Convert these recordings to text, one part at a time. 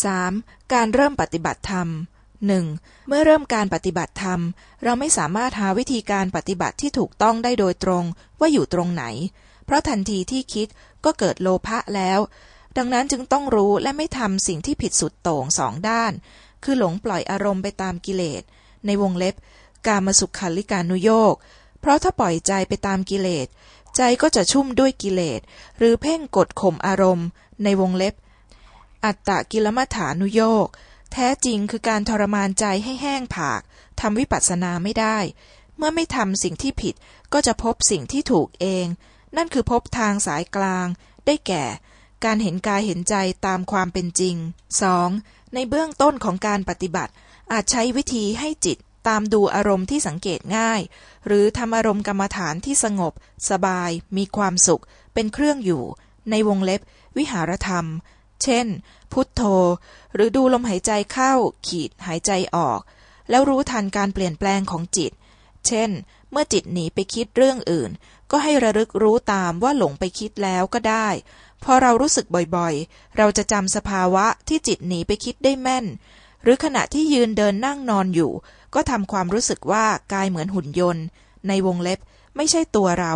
3. การเริ่มปฏิบัติธรรมหนึ่งเมื่อเริ่มการปฏิบัติธรรม เราไม่สามารถหาวิธีการปฏิบัติที่ถูกต้องได้โดยตรงว่าอยู่ตรงไหน เพราะทันทีที่คิดก็เกิดโลภะแล้ว ดังนั้นจึงต้องรู้และไม่ทำสิ่งที่ผิดสุดโต่งสองด้าน คือหลงปล่อยอารมณ์ไปตามกิเลส ในวงเล็บ การมาสุขขัลิการนุโยกเพราะถ้าปล่อยใจไปตามกิเลส ใจก็จะชุ่มด้วยกิเลส หรือเพ่งกดข่มอารมณ์ ในวงเล็บ อัตตะกิลมัฐานุโยก แท้จริงคือการทรมานใจให้แห้งผากทำวิปัสสนาไม่ได้ เมื่อไม่ทำสิ่งที่ผิดก็จะพบสิ่งที่ถูกเอง นั่นคือพบทางสายกลาง ได้แก่ การเห็นกายเห็นใจตามความเป็นจริง 2. ในเบื้องต้นของการปฏิบัติ อาจใช้วิธีให้จิตตามดูอารมณ์ที่สังเกตง่าย หรือทำอารมณ์กรรมฐานที่สงบ สบาย มีความสุข เป็นเครื่องอยู่ ในวงเล็บ วิหารธรรม เช่น พุทโธ หรือดูลมหายใจเข้า ขีดหายใจออก แล้วรู้ทันการเปลี่ยนแปลงของจิต เช่น เมื่อจิตหนีไปคิดเรื่องอื่น ก็ให้ระลึกรู้ตามว่าหลงไปคิดแล้วก็ได้ พอเรารู้สึกบ่อยๆ เราจะจำสภาวะที่จิตหนีไปคิดได้แม่น หรือขณะที่ยืนเดินนั่งนอนอยู่ ก็ทำความรู้สึกว่ากายเหมือนหุ่นยนต์ ในวงเล็บไม่ใช่ตัวเรา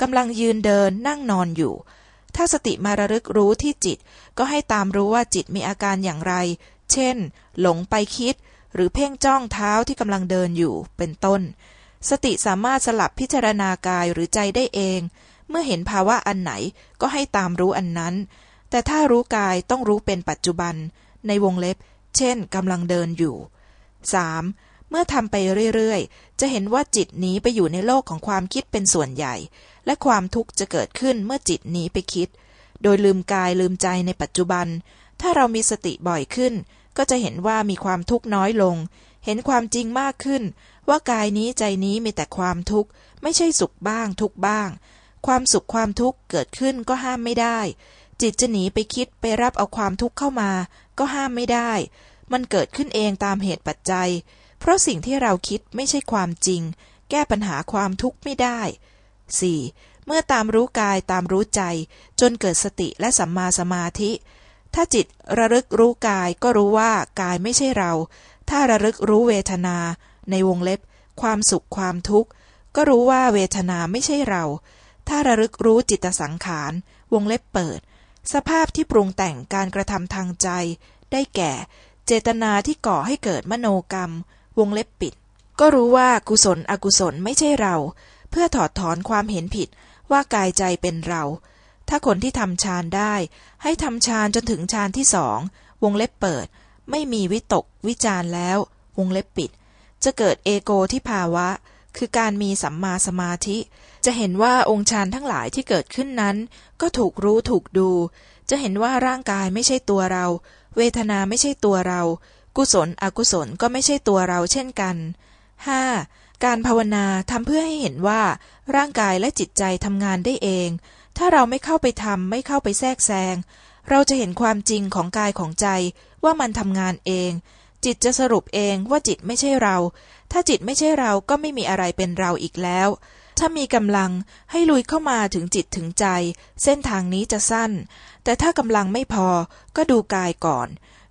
กำลังยืนเดินนั่งนอนอยู่ ถ้าสติมาระลึกรู้ที่จิต ก็ให้ตามรู้ว่าจิตมีอาการอย่างไร เช่น หลงไปคิด หรือเพ่งจ้องเท้าที่กำลังเดินอยู่ เป็นต้น สติสามารถสลับพิจารณากายหรือใจได้เอง เมื่อเห็นภาวะอันไหนก็ให้ตามรู้อันนั้น แต่ถ้ารู้กายต้องรู้เป็นปัจจุบัน ในวงเล็บ เช่นกำลังเดินอยู่ 3. เมื่อทำไปเรื่อยๆ จะเห็นว่าจิตหนีไปอยู่ในโลกของความคิดเป็นส่วนใหญ่ และความทุกข์จะเกิดขึ้นเมื่อจิตหนีไปคิด โดยลืมกายลืมใจในปัจจุบัน ถ้าเรามีสติบ่อยขึ้น ก็จะเห็นว่ามีความทุกข์น้อยลง เห็นความจริงมากขึ้น ว่ากายนี้ใจนี้มีแต่ความทุกข์ ไม่ใช่สุขบ้างทุกบ้าง ความสุขความทุกข์เกิดขึ้นก็ห้ามไม่ได้ จิตจะหนีไปคิดไปรับเอาความทุกข์เข้ามา ก็ห้ามไม่ได้ มันเกิดขึ้นเองตามเหตุปัจจัย เพราะสิ่งที่เราคิดไม่ใช่ความจริง แก้ปัญหาความทุกข์ไม่ได้ 4. เมื่อตามรู้กายตามรู้ใจ จนเกิดสติและสัมมาสมาธิ ถ้าจิตระลึกรู้กายก็รู้ว่ากายไม่ใช่เรา ถ้าระลึกรู้เวทนา ในวงเล็บ ความสุขความทุกข์ ก็รู้ว่าเวทนาไม่ใช่เรา ถ้าระลึกรู้จิตสังขาร วงเล็บเปิด สภาพที่ปรุงแต่งการกระทำทางใจ ได้แก่ เจตนาที่ก่อให้เกิดมโนกรรม วงเล็บปิด ก็รู้ว่ากุศลอกุศลไม่ใช่เรา เพื่อถอดถอนความเห็นผิดว่ากายใจเป็นเรา ถ้าคนที่ทำฌานได้ ให้ทำฌานจนถึงฌานที่สองวงเล็บเปิด ไม่มีวิตก วิจารแล้ว วงเล็บปิด จะเกิดเอโกที่ภาวะ คือการมีสัมมาสมาธิ จะเห็นว่าองค์ฌานทั้งหลายที่เกิดขึ้นนั้น ก็ถูกรู้ถูกดู จะเห็นว่าร่างกายไม่ใช่ตัวเรา เวทนาไม่ใช่ตัวเรา กุศลอกุศลก็ไม่ใช่ตัวเราเช่นกัน 5. การภาวนาทำเพื่อให้เห็นว่า ร่างกายและจิตใจทำงานได้เอง ถ้าเราไม่เข้าไปทำไม่เข้าไปแทรกแซง เราจะเห็นความจริงของกายของใจว่ามันทำงานเอง จิตจะสรุปเองว่าจิตไม่ใช่เรา ถ้าจิตไม่ใช่เราก็ไม่มีอะไรเป็นเราอีกแล้ว ถ้ามีกำลังให้ลุยเข้ามาถึงจิตถึงใจ เส้นทางนี้จะสั้น แต่ถ้ากำลังไม่พอก็ดูกายก่อน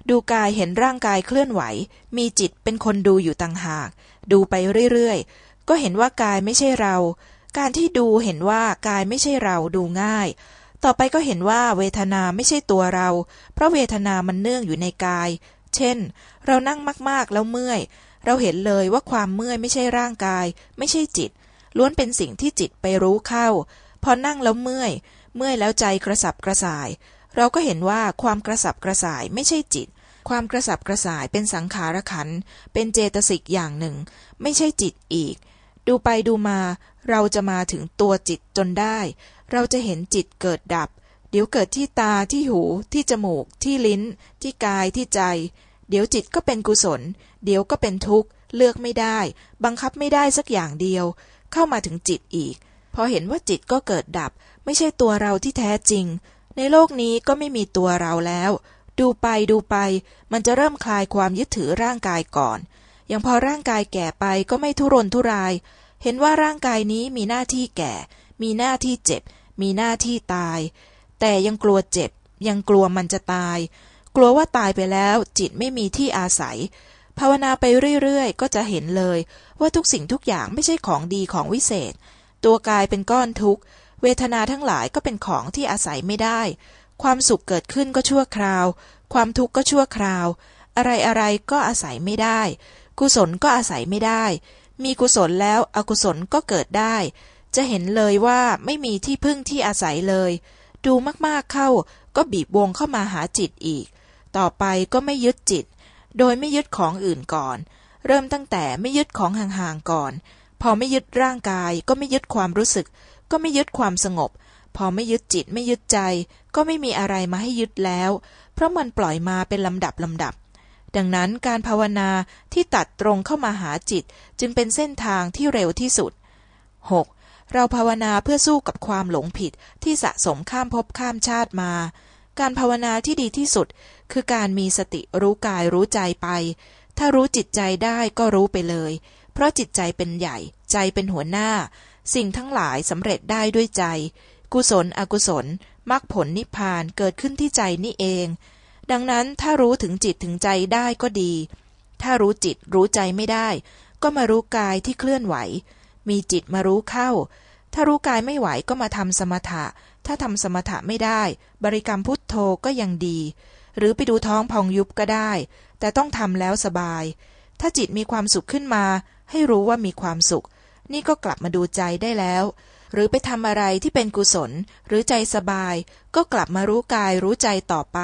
ดูกายเห็นร่างกายเคลื่อนไหว มีจิตเป็นคนดูอยู่ต่างหาก ดูไปเรื่อยๆ ก็เห็นว่ากายไม่ใช่เรา การที่ดูเห็นว่ากายไม่ใช่เราดูง่าย ต่อไปก็เห็นว่าเวทนาไม่ใช่ตัวเรา เพราะเวทนามันเนื่องอยู่ในกาย เช่น เรานั่งมากๆแล้วเมื่อย เราเห็นเลยว่าความเมื่อยไม่ใช่ร่างกาย ไม่ใช่จิต ล้วนเป็นสิ่งที่จิตไปรู้เข้า พอนั่งแล้วเมื่อย เมื่อยแล้วใจกระสับกระส่าย เราก็เห็นว่าความกระสับกระส่ายไม่ใช่จิต ความกระสับกระส่ายเป็นสังขารขัน เป็นเจตสิกอย่างหนึ่ง ไม่ใช่จิตอีก ดูไปดูมา เราจะมาถึงตัวจิตจนได้ เราจะเห็นจิตเกิดดับ เดี๋ยวเกิดที่ตาที่หูที่จมูก ที่ลิ้น ที่กายที่ใจ เดี๋ยวจิตก็เป็นกุศล เดี๋ยวก็เป็นทุกข์ เลือกไม่ได้ บังคับไม่ได้สักอย่างเดียว เข้ามาถึงจิตอีก พอเห็นว่าจิตก็เกิดดับ ไม่ใช่ตัวเราที่แท้จริง ในโลกนี้ก็ไม่มีตัวเราแล้ว ดูไปดูไป มันจะเริ่มคลายความยึดถือร่างกายก่อน อย่างพอร่างกายแก่ไปก็ไม่ทุรนทุราย เห็นว่าร่างกายนี้มีหน้าที่แก่ มีหน้าที่เจ็บ มีหน้าที่ตาย แต่ยังกลัวเจ็บ ยังกลัวมันจะตาย กลัวว่าตายไปแล้วจิตไม่มีที่อาศัย ภาวนาไปเรื่อยๆ ก็จะเห็นเลย ว่าทุกสิ่งทุกอย่างไม่ใช่ของดีของวิเศษ ตัวกายเป็นก้อนทุกข์ เวทนาทั้งหลายก็เป็นของที่อาศัยไม่ได้ ความสุขเกิดขึ้นก็ชั่วคราว ความทุกข์ก็ชั่วคราว อะไรอะไรก็อาศัยไม่ได้ กุศลก็อาศัยไม่ได้ มีกุศลแล้วอกุศลก็เกิดได้ จะเห็นเลยว่าไม่มีที่พึ่งที่อาศัยเลย ดูมากๆเข้าก็บีบวงเข้ามาหาจิตอีก ต่อไปก็ไม่ยึดจิต โดยไม่ยึดของอื่นก่อน เริ่มตั้งแต่ไม่ยึดของห่างๆก่อน พอไม่ยึดร่างกายก็ไม่ยึดความรู้สึก ก็ไม่ยึดความสงบ พอไม่ยึดจิตไม่ยึดใจ ก็ไม่มีอะไรมาให้ยึดแล้ว เพราะมันปล่อยมาเป็นลำดับลำดับ ดังนั้นการภาวนาที่ตัดตรงเข้ามาหาจิตจึงเป็นเส้นทางที่เร็วที่สุด 6. เราภาวนาเพื่อสู้กับความหลงผิดที่สะสมข้ามภพข้ามชาติมา การภาวนาที่ดีที่สุด คือการมีสติรู้กายรู้ใจไป ถ้ารู้จิตใจได้ก็รู้ไปเลย เพราะจิตใจเป็นใหญ่ ใจเป็นหัวหน้า สิ่งทั้งหลายสำเร็จได้ด้วยใจ กุศลอกุศล มรรคผลนิพพานเกิดขึ้นที่ใจนี่เอง ดังนั้นถ้ารู้ถึงจิตถึงใจได้ก็ดี ถ้ารู้จิตรู้ใจไม่ได้ ก็มารู้กายที่เคลื่อนไหว มีจิตมารู้เข้า ถ้ารู้กายไม่ไหวก็มาทำสมถะ ถ้าทำสมถะไม่ได้ บริกรรมพุทโธก็ยังดี หรือไปดูท้องพองยุบก็ได้ แต่ต้องทำแล้วสบาย ถ้าจิตมีความสุขขึ้นมา ให้รู้ว่ามีความสุข นี่ก็กลับมาดูใจได้แล้ว หรือไปทำอะไรที่เป็นกุศล หรือใจสบาย ก็กลับมารู้กายรู้ใจต่อไป